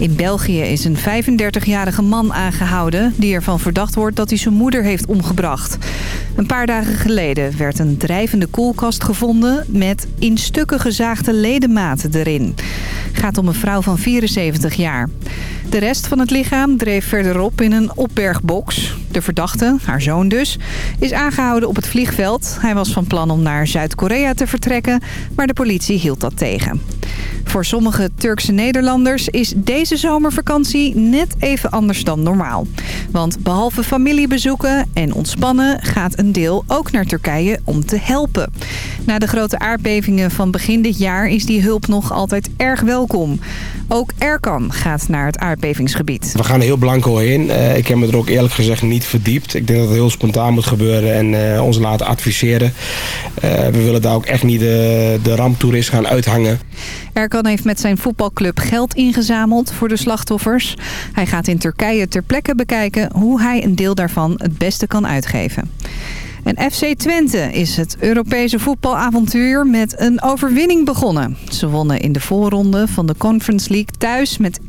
In België is een 35-jarige man aangehouden... die ervan verdacht wordt dat hij zijn moeder heeft omgebracht. Een paar dagen geleden werd een drijvende koelkast gevonden... met in stukken gezaagde ledematen erin. Gaat om een vrouw van 74 jaar. De rest van het lichaam dreef verderop in een opbergbox. De verdachte, haar zoon dus, is aangehouden op het vliegveld. Hij was van plan om naar Zuid-Korea te vertrekken, maar de politie hield dat tegen. Voor sommige Turkse Nederlanders is deze zomervakantie net even anders dan normaal. Want behalve familiebezoeken en ontspannen gaat een deel ook naar Turkije om te helpen. Na de grote aardbevingen van begin dit jaar is die hulp nog altijd erg welkom. Ook Erkan gaat naar het aardbevingsgebied. We gaan heel blanco heen. Uh, ik heb me er ook eerlijk gezegd niet verdiept. Ik denk dat het heel spontaan moet gebeuren en uh, ons laten adviseren. Uh, we willen daar ook echt niet de, de ramptoerist gaan uithangen. Erkan heeft met zijn voetbalclub geld ingezameld voor de slachtoffers. Hij gaat in Turkije ter plekke bekijken hoe hij een deel daarvan het beste kan uitgeven. En FC Twente is het Europese voetbalavontuur met een overwinning begonnen. Ze wonnen in de voorronde van de Conference League thuis met 1-0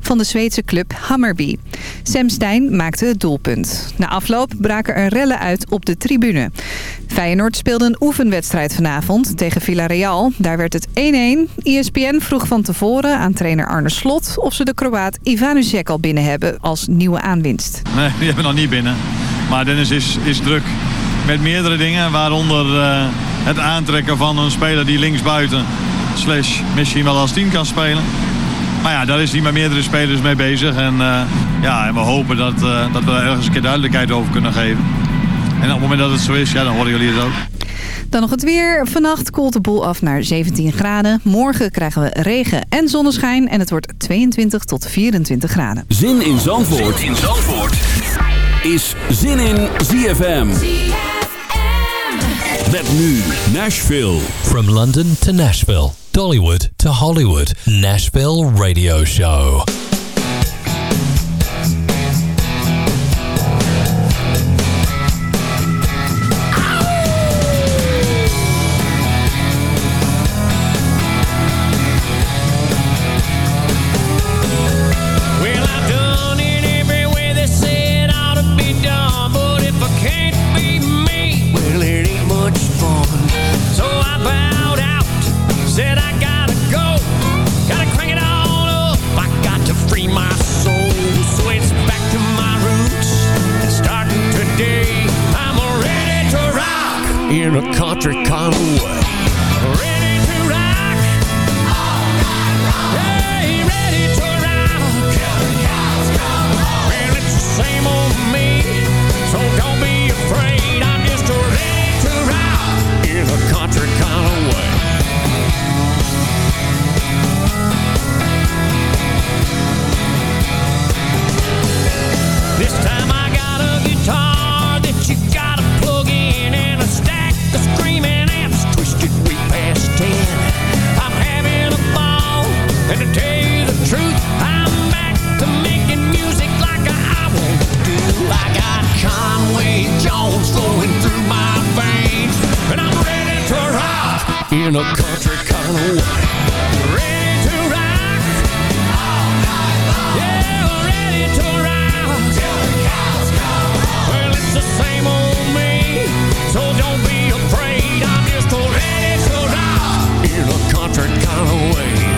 van de Zweedse club Hammerby. Sam Stein maakte het doelpunt. Na afloop braken er rellen uit op de tribune. Feyenoord speelde een oefenwedstrijd vanavond tegen Villarreal. Daar werd het 1-1. ESPN vroeg van tevoren aan trainer Arne Slot... of ze de Kroaat Ivanusek al binnen hebben als nieuwe aanwinst. Nee, die hebben we nog niet binnen. Maar Dennis is, is druk met meerdere dingen. Waaronder uh, het aantrekken van een speler die linksbuiten... slash misschien wel als 10 kan spelen. Maar ja, daar is hij met meerdere spelers mee bezig. En, uh, ja, en we hopen dat, uh, dat we er ergens een keer duidelijkheid over kunnen geven. En op het moment dat het zo is, ja, dan horen jullie het ook. Dan nog het weer. Vannacht koelt de boel af naar 17 graden. Morgen krijgen we regen en zonneschijn. En het wordt 22 tot 24 graden. Zin in Zandvoort, zin in Zandvoort. Is Zin in ZFM. Met nu Nashville. From London to Nashville. Dollywood to Hollywood. Nashville Radio Show. In a country kind of way. Ready to rock all night long. Yeah, ready to rock till the cows come home. Well, it's the same old me, so don't be afraid. I'm just ready to rock in a country kind of way.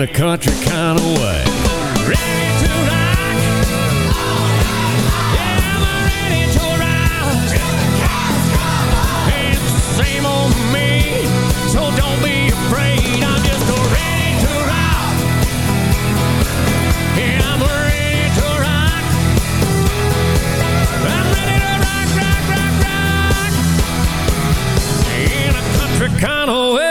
In a country kind of way. kind of way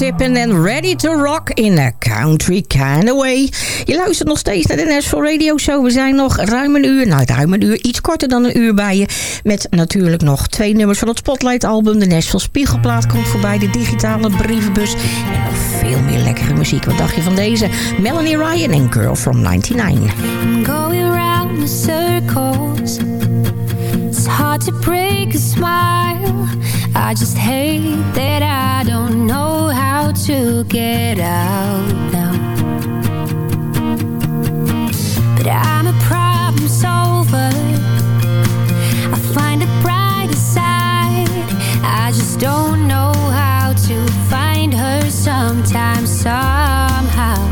Tippin en Ready to Rock in a Country Kind of Way. Je luistert nog steeds naar de Nashville Radio Show. We zijn nog ruim een uur, nou ruim een uur, iets korter dan een uur bij je. Met natuurlijk nog twee nummers van het Spotlight album. De Nashville Spiegelplaat komt voorbij, de digitale brievenbus. En nog veel meer lekkere muziek. Wat dacht je van deze? Melanie Ryan en Girl from 99. I'm going round the circles It's hard to break a smile I just hate that I don't know how to get out now. But I'm a problem solver. I find a brighter side. I just don't know how to find her sometimes somehow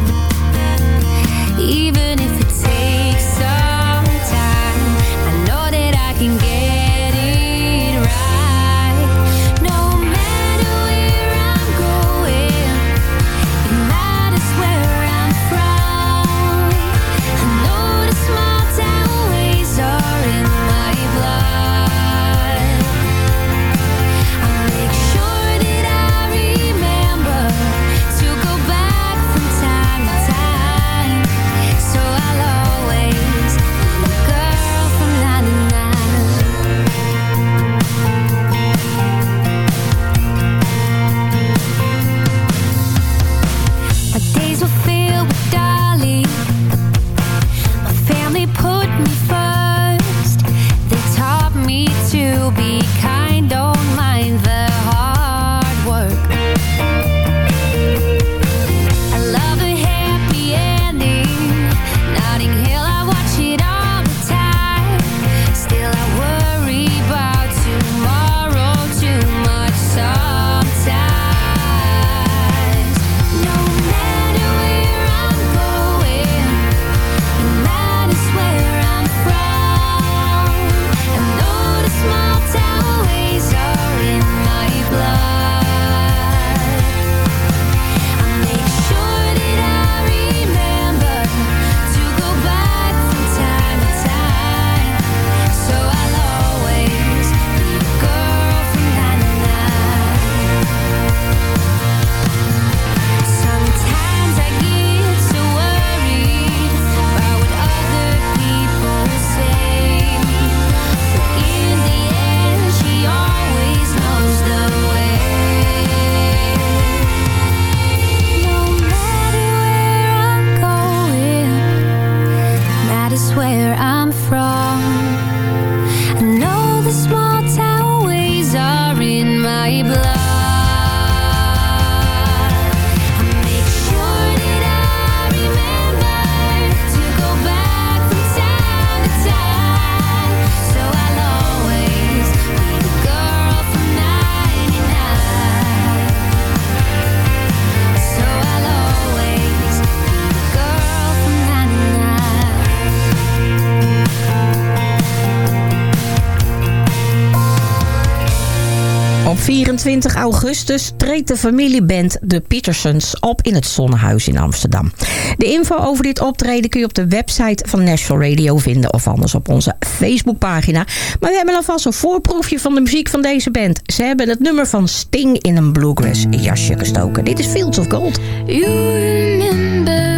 Op 24 augustus treedt de familieband De Petersons op in het Zonnehuis in Amsterdam. De info over dit optreden kun je op de website van Nashville Radio vinden... of anders op onze Facebookpagina. Maar we hebben alvast een voorproefje van de muziek van deze band. Ze hebben het nummer van Sting in een bluegrass jasje gestoken. Dit is Fields of Gold. You remember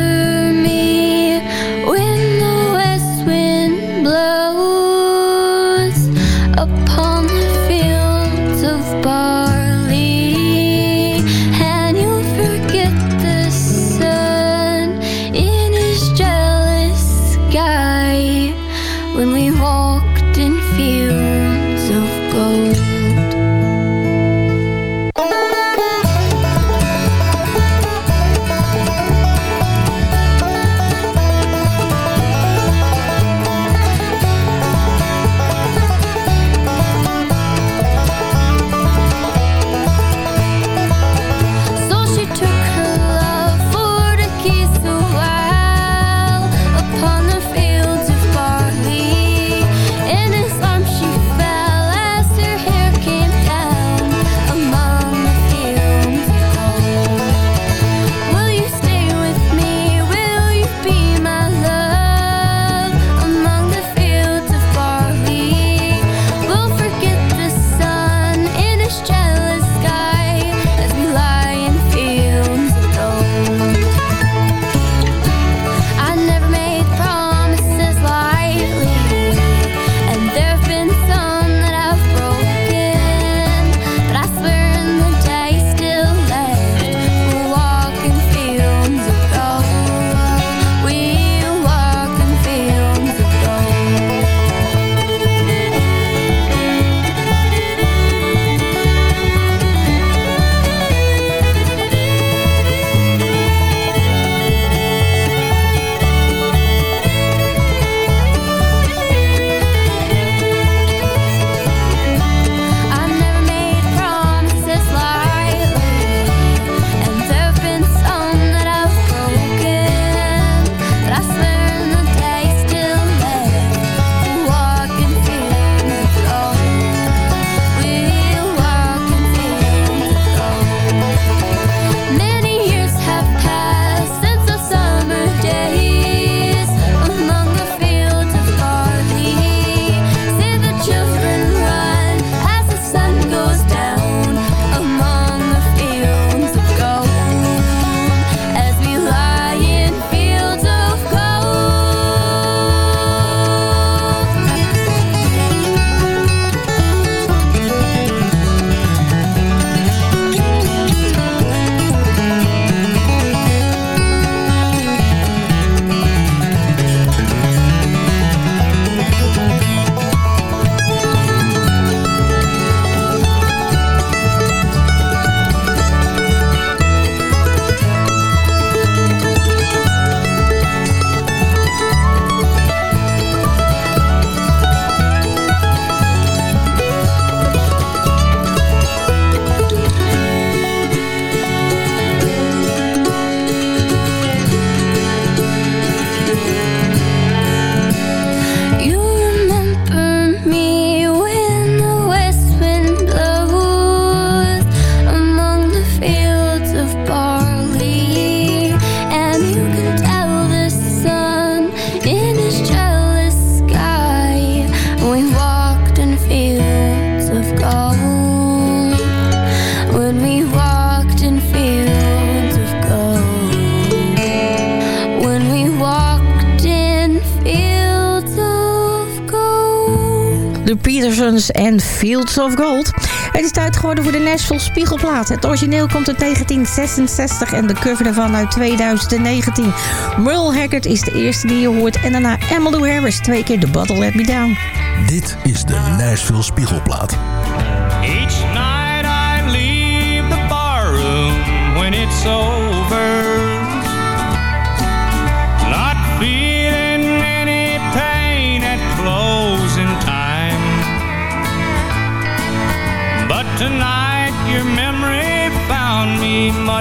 En Fields of Gold. Het is tijd geworden voor de Nashville Spiegelplaat. Het origineel komt uit 1966 en de cover daarvan uit 2019. Merle Haggard is de eerste die je hoort. En daarna Emmylou Harris, twee keer The Bottle Let Me Down. Dit is de Nashville Spiegelplaat.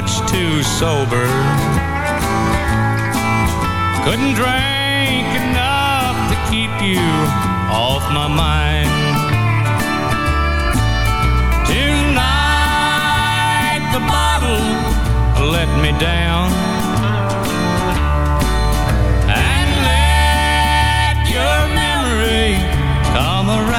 Much too sober. Couldn't drink enough to keep you off my mind. Tonight the bottle let me down And let your memory come around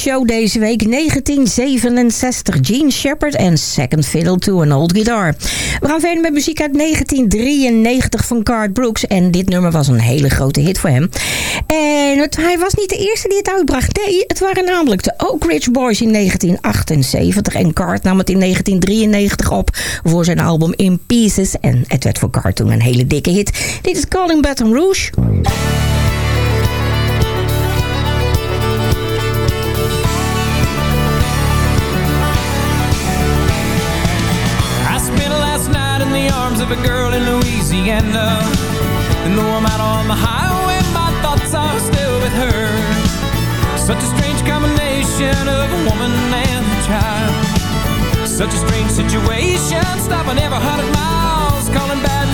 show deze week 1967. Gene Shepard en Second Fiddle to an Old Guitar. We gaan verder met muziek uit 1993 van Card Brooks. En dit nummer was een hele grote hit voor hem. En hij was niet de eerste die het uitbracht. Nee, het waren namelijk de Oak Ridge Boys in 1978. En Card nam het in 1993 op voor zijn album In Pieces. En het werd voor Card toen een hele dikke hit. Dit is Calling Baton Rouge. the highway, my thoughts are still with her. Such a strange combination of a woman and a child. Such a strange situation, stopping every hundred miles, calling bad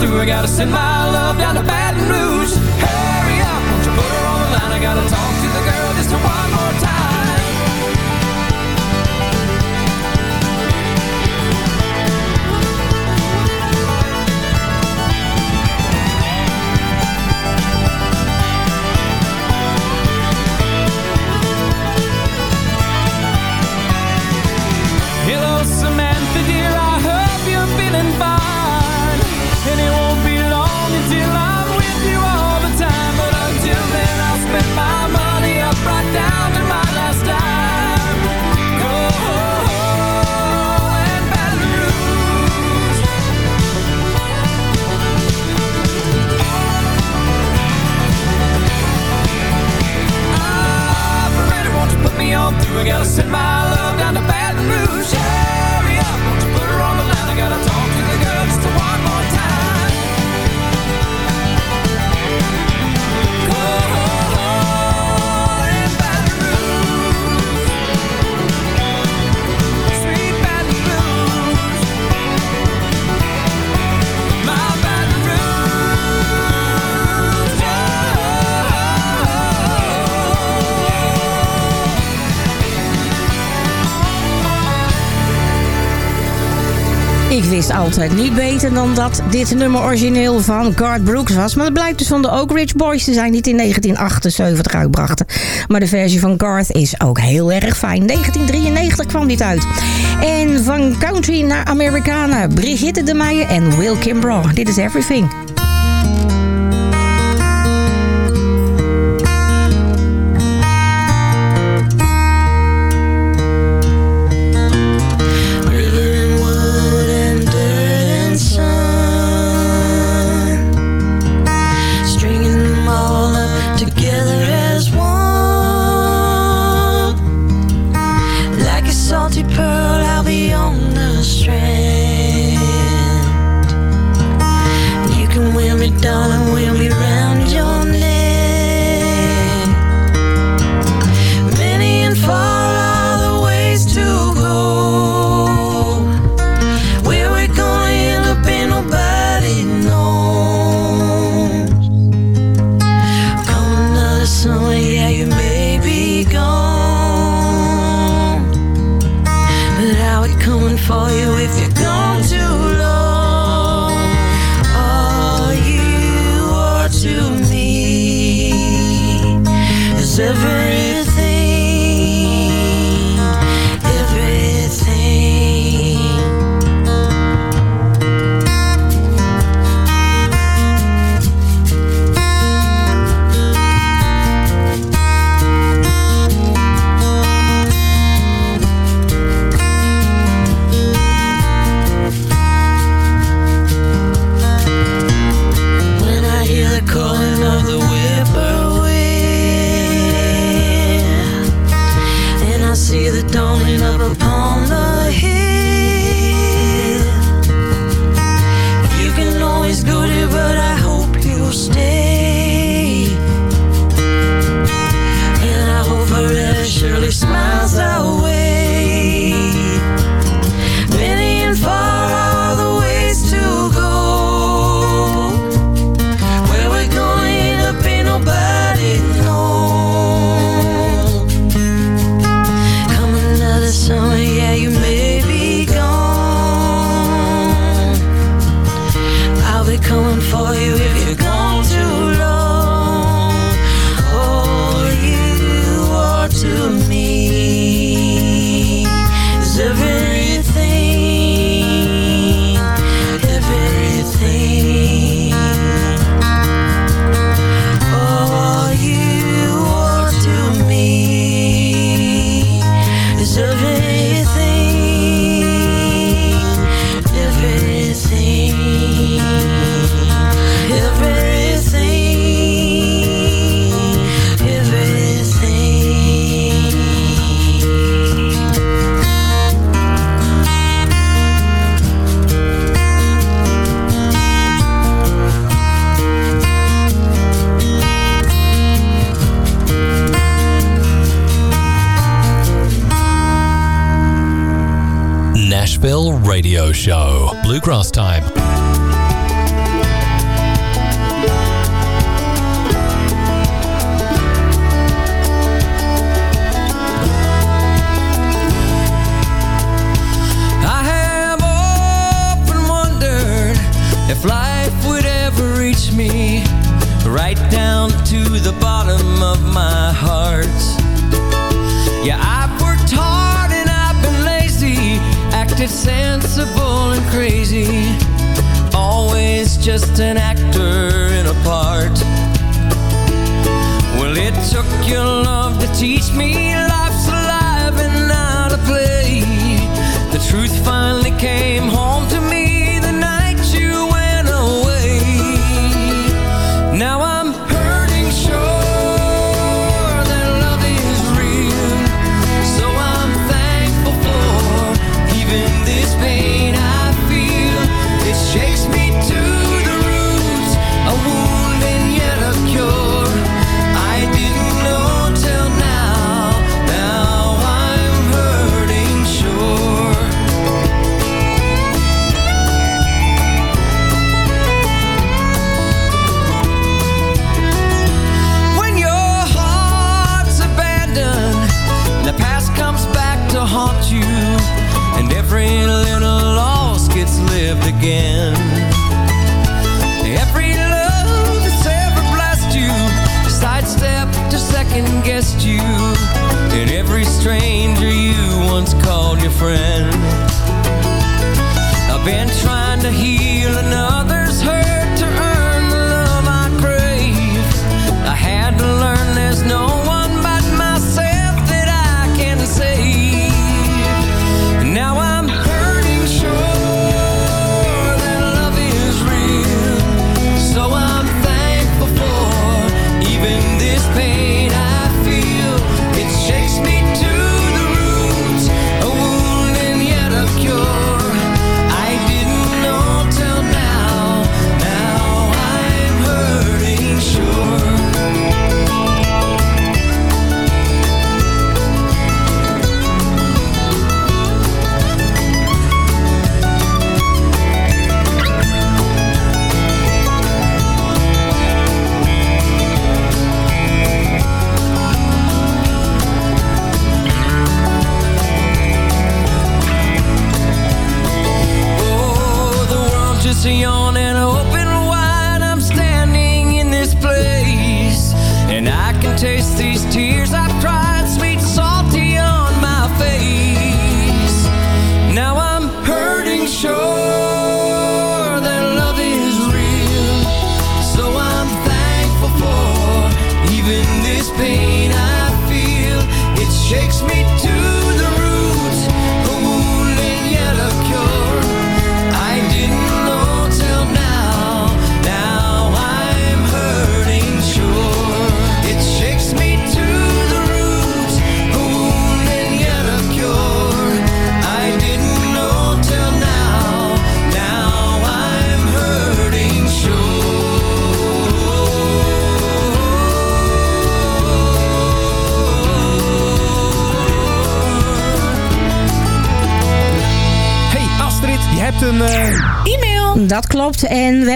through, I gotta send my love down to Baton Rouge. Hurry up, won't you put her on the line? I gotta talk to the girl just a while. Ik wist altijd niet beter dan dat dit nummer origineel van Garth Brooks was. Maar het blijkt dus van de Oak Ridge Boys te zijn die het in 1978 uitbrachten. Maar de versie van Garth is ook heel erg fijn. 1993 kwam dit uit. En van country naar Americana. Brigitte de Meijer en Will Kimbrough. Dit is Everything.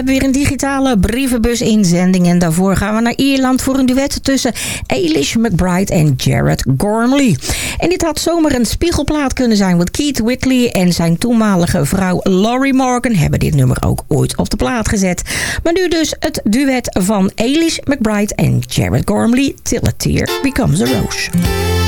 hebben weer een digitale brievenbus inzending. En daarvoor gaan we naar Ierland voor een duet tussen Eilish McBride en Jared Gormley. En dit had zomaar een spiegelplaat kunnen zijn. Want Keith Whitley en zijn toenmalige vrouw Laurie Morgan hebben dit nummer ook ooit op de plaat gezet. Maar nu dus het duet van Eilish McBride en Jared Gormley. Till a tear becomes a rose.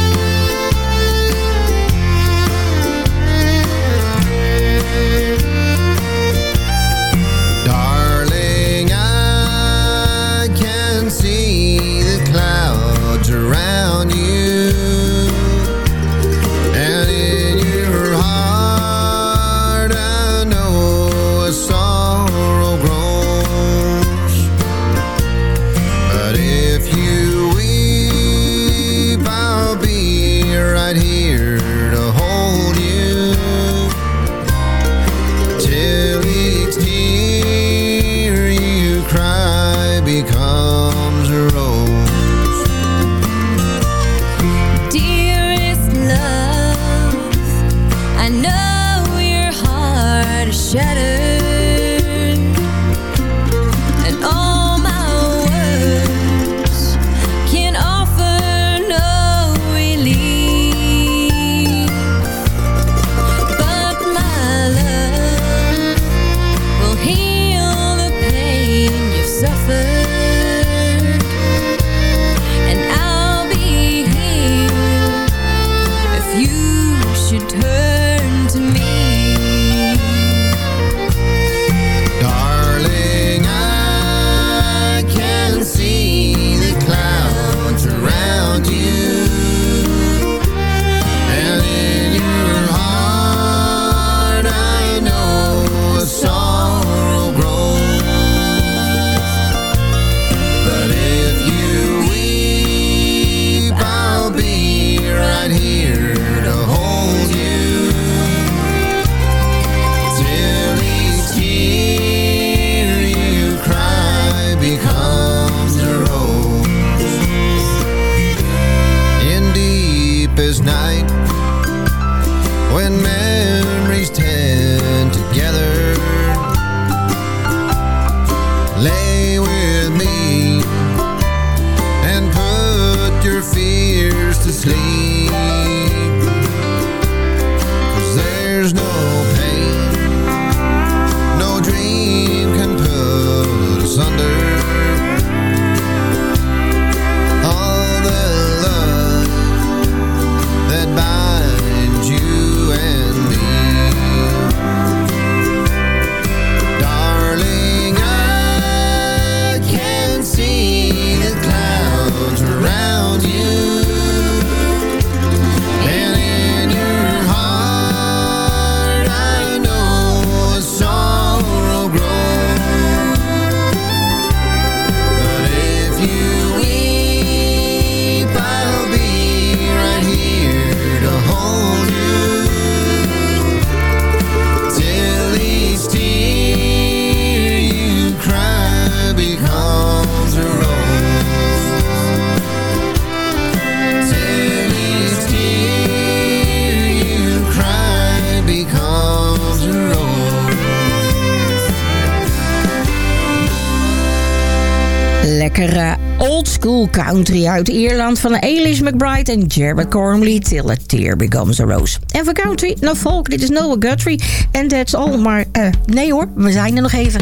country uit Ierland van Alice McBride en Jared Cormley, Till a tear becomes a rose. En voor country naar folk, dit is Noah Guthrie. En that's all, maar eh, nee hoor, we zijn er nog even.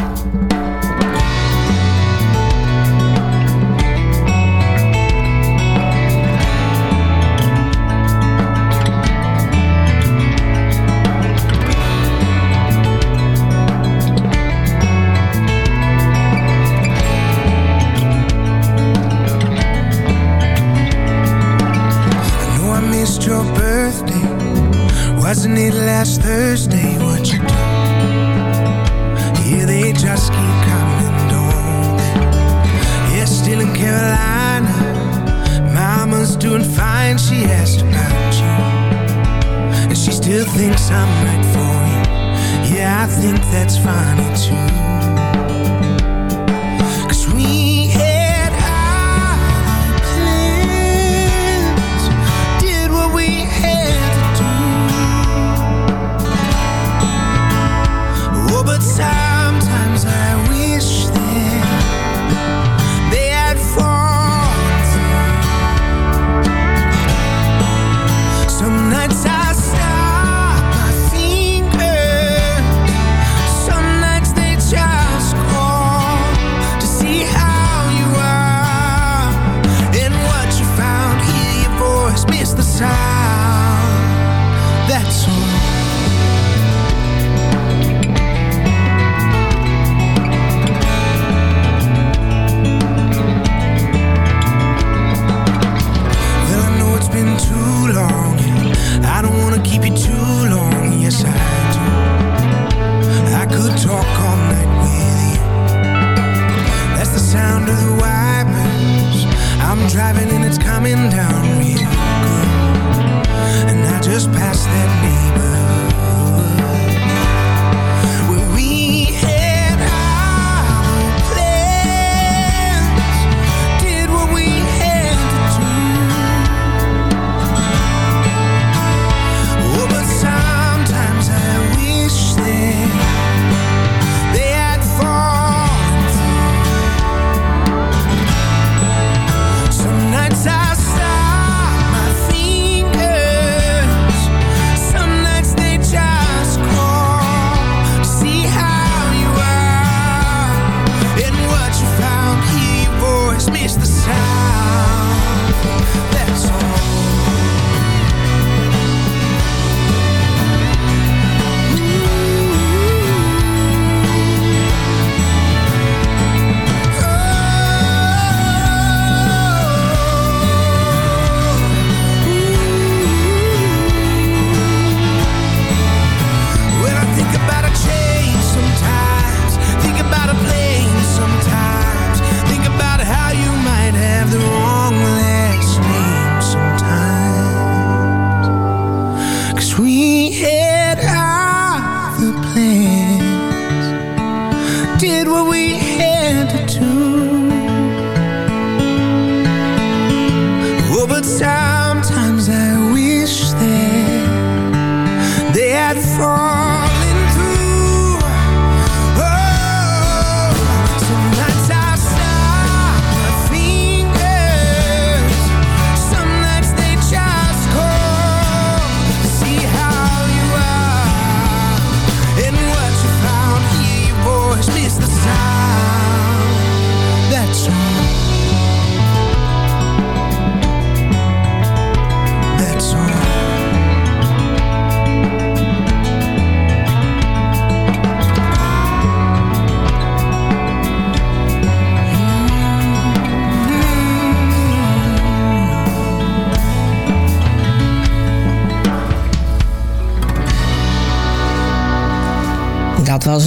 under the wipers. I'm driving and it's coming down real good. And I just passed that neighbor.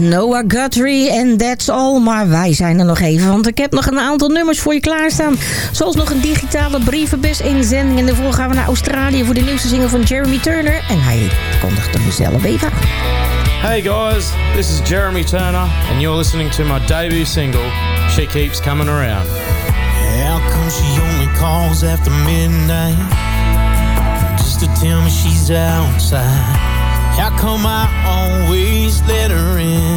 Noah Guthrie en That's All. Maar wij zijn er nog even, want ik heb nog een aantal nummers voor je klaarstaan. Zoals nog een digitale brievenbus inzending. En daarvoor gaan we naar Australië voor de nieuwste single van Jeremy Turner. En hij kondigde zelf even aan. Hey guys, this is Jeremy Turner. And you're listening to my debut single, She Keeps Coming Around. How come she only calls after midnight? Just to tell me she's outside. How come I always let her in?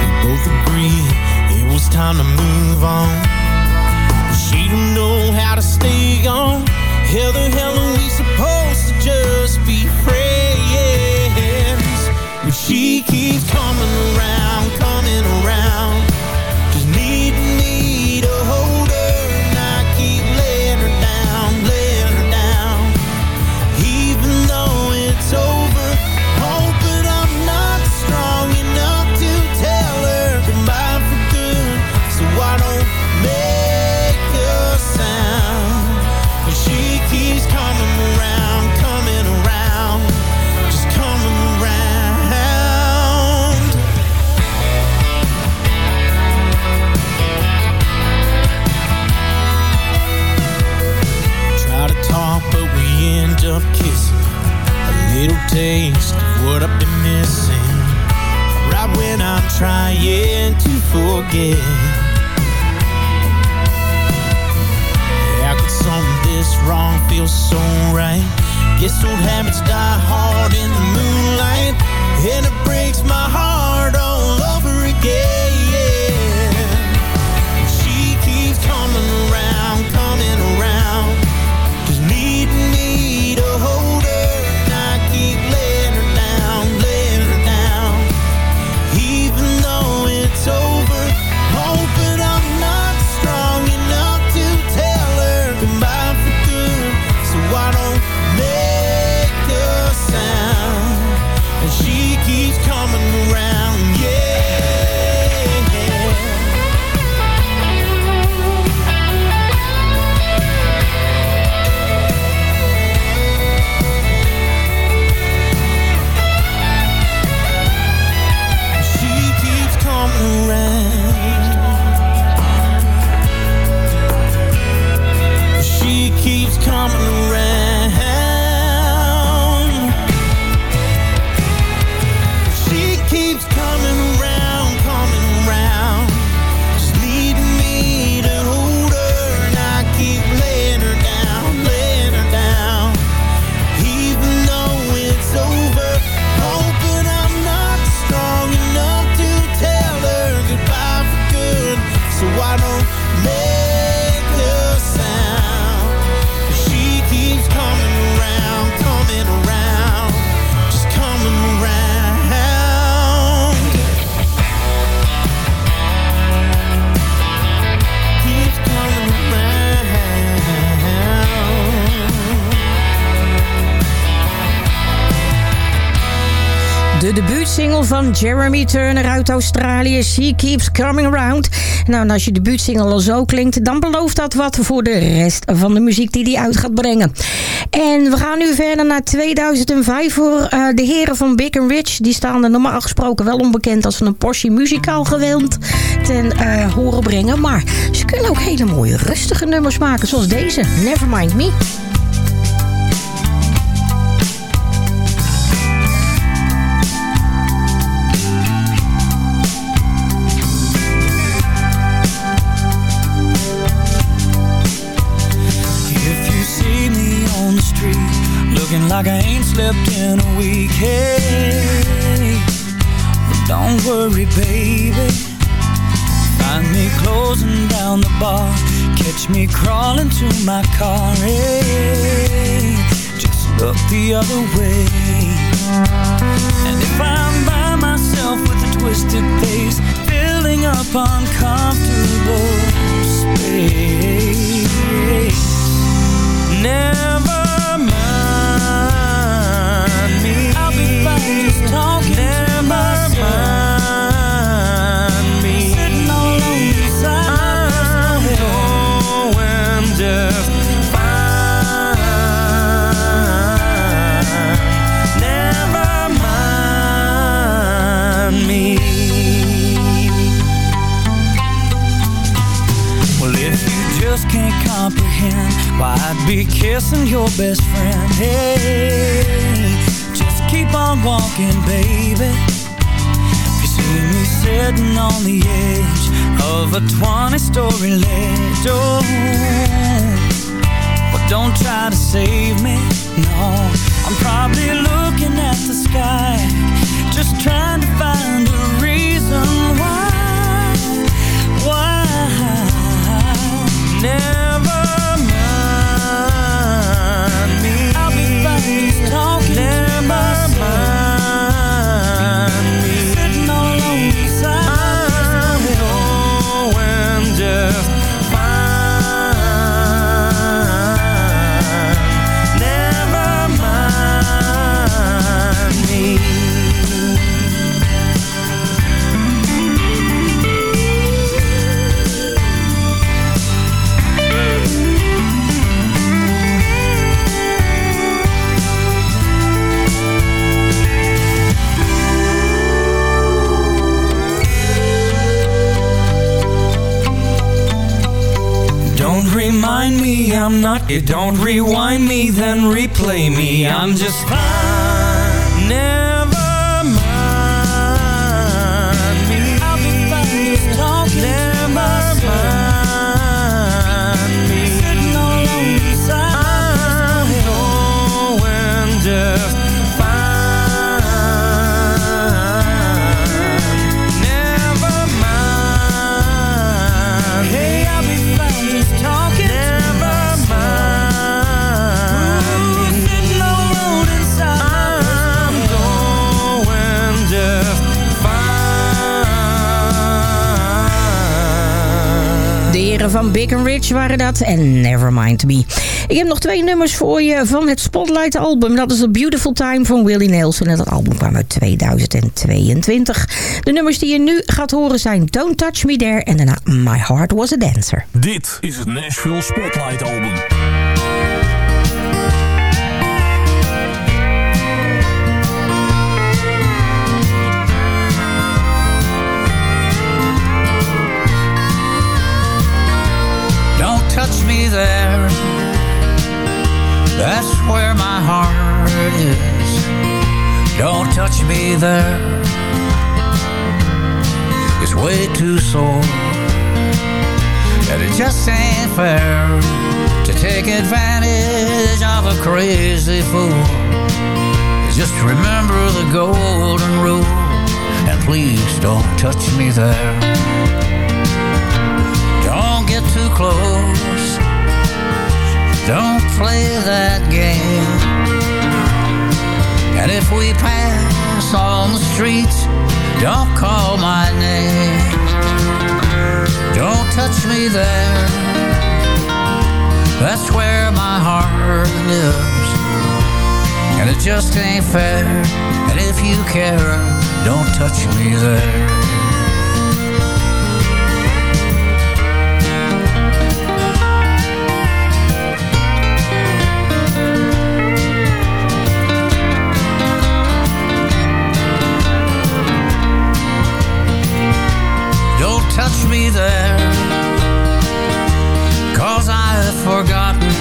We both agree it was time to move on. She don't know how to stay gone. Hell, the hell are we supposed to just be friends? But she keeps coming around. Debuutsingle van Jeremy Turner uit Australië, She Keeps Coming Around. Nou, en als je debuutsingle al zo klinkt, dan belooft dat wat voor de rest van de muziek die hij uit gaat brengen. En we gaan nu verder naar 2005 voor eh, de heren van Big Rich. Die staan er normaal gesproken wel onbekend als een portie muzikaal gewend ten eh, horen brengen. Maar ze kunnen ook hele mooie rustige nummers maken, zoals deze, Nevermind Me. Like I ain't slept in a week Hey, but don't worry baby. Find me closing down the bar. Catch me crawling to my car Hey, just look the other way. And if I'm by myself with a twisted pace Filling up uncomfortable space. Never why never mind me. Well if you just can't comprehend why I'd be kissing your best friend, hey, on walking, baby. You see me sitting on the edge Of a 20-story ledge. Oh, well, don't try to save me, no. I'm probably looking at the sky Just trying to find a reason why Why. Never mind me. I'll be fine, talking. find me, I'm not. You don't rewind me, then replay me. I'm just fine. Heren van Rich waren dat en Nevermind Me. Ik heb nog twee nummers voor je van het Spotlight album. Dat is A Beautiful Time van Willie Nelson. En dat album kwam uit 2022. De nummers die je nu gaat horen zijn Don't Touch Me There... en daarna My Heart Was a Dancer. Dit is het Nashville Spotlight Album. That's where my heart is. Don't touch me there. It's way too sore. And it just ain't fair to take advantage of a crazy fool. Just remember the golden rule. And please don't touch me there. Don't get too close. Don't play that game. And if we pass on the streets, don't call my name. Don't touch me there. That's where my heart lives. And it just ain't fair. And if you care, don't touch me there. Don't there. Cause I've forgotten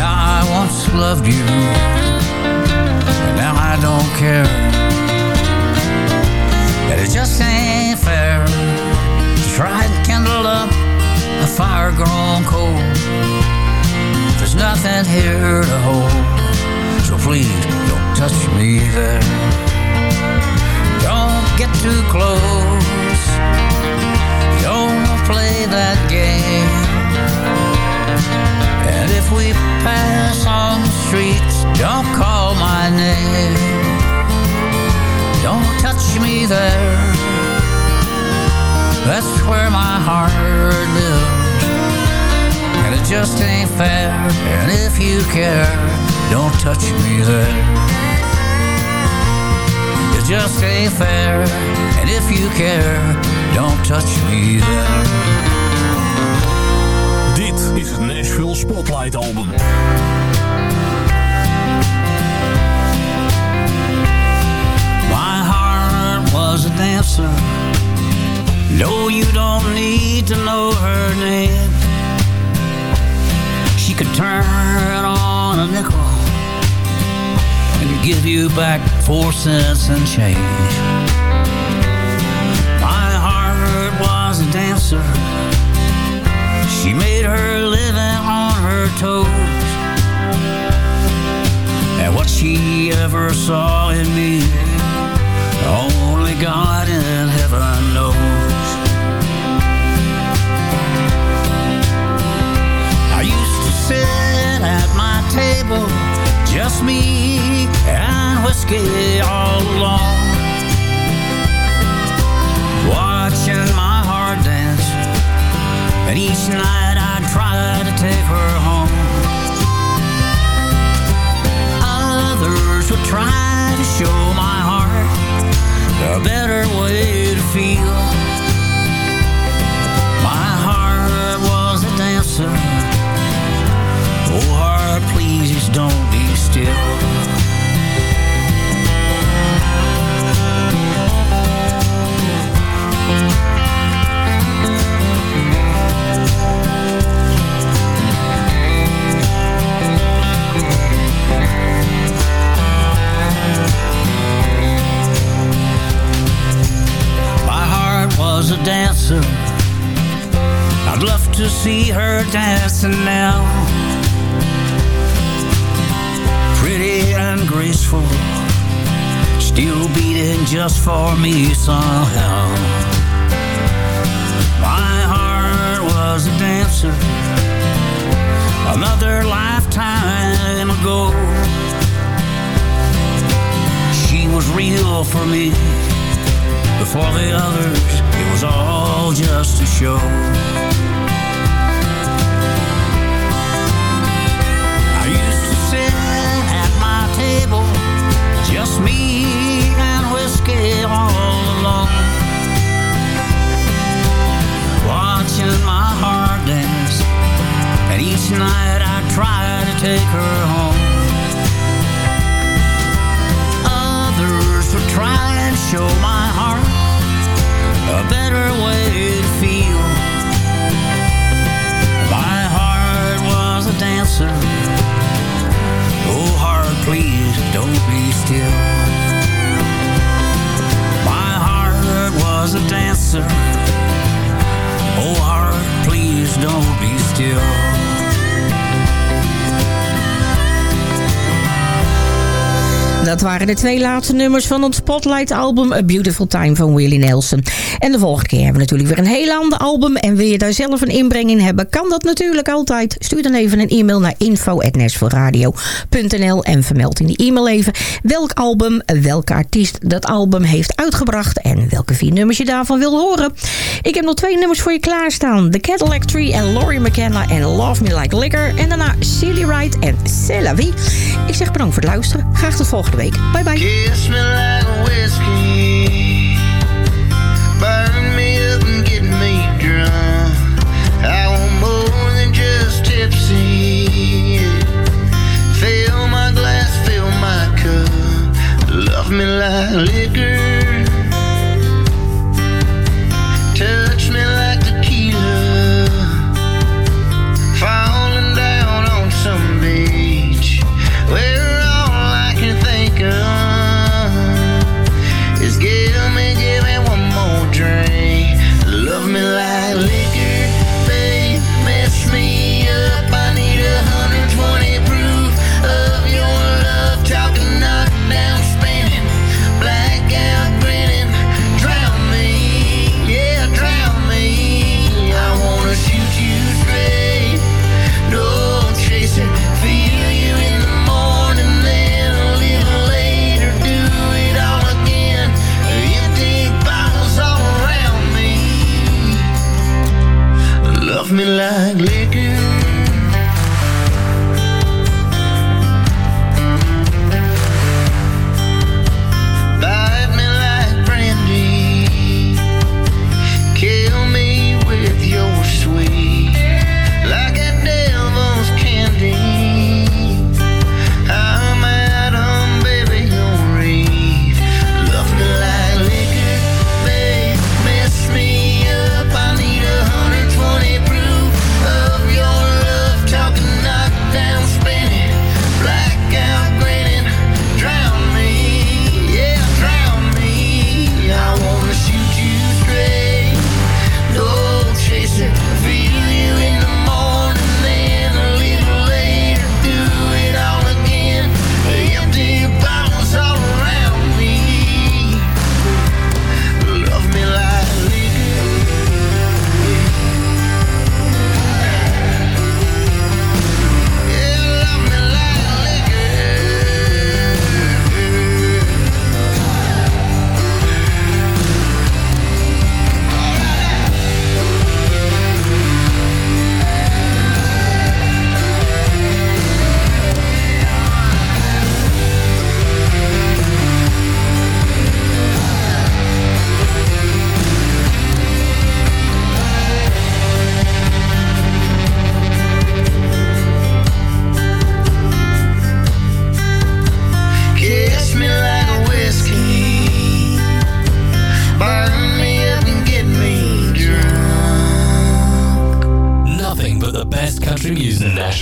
How I once loved you. And now I don't care And it just ain't fair To try and kindle up A fire grown cold. There's nothing here to hold. So please don't touch me there. Don't get too close. Don't play that game. And if we pass on the streets, don't call my name. Don't touch me there. That's where my heart lives. And it just ain't fair. And if you care, don't touch me there. Just ain't fair. And if you care, don't touch me there. Dit is het Nashville Spotlight Album. My heart was a dancer. No, you don't need to know her name. She could turn on a nickel give you back four cents and change. My heart was a dancer. She made her living on her toes. And what she ever saw in me, only God in heaven knows. I used to sit at my table, just me get all along, Watching my heart dance. And each night I try to take her home. Others would try to show my heart A better way to feel. My heart was a dancer. Oh heart, please don't be still. I'd love to see her dancing now. Pretty and graceful, still beating just for me somehow. My heart was a dancer another lifetime ago. She was real for me. Before the others, was all just a show. I used to sit at my table, just me and whiskey all alone. Watching my heart dance, and each night I try to take her home. Others would try and show my Dat waren de twee laatste nummers van het Spotlight-album A Beautiful Time van Willie Nelson. En de volgende keer hebben we natuurlijk weer een heel ander album. En wil je daar zelf een inbreng in hebben, kan dat natuurlijk altijd. Stuur dan even een e-mail naar info.nashvilleradio.nl en vermeld in die e-mail even welk album, welke artiest dat album heeft uitgebracht en welke vier nummers je daarvan wil horen. Ik heb nog twee nummers voor je klaarstaan. The Cadillac Tree en Laurie McKenna en Love Me Like Liquor. En daarna Silly Ride en C'est vie. Ik zeg bedankt voor het luisteren. Graag tot volgende week. Bye bye. Me like liquor.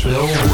Nashville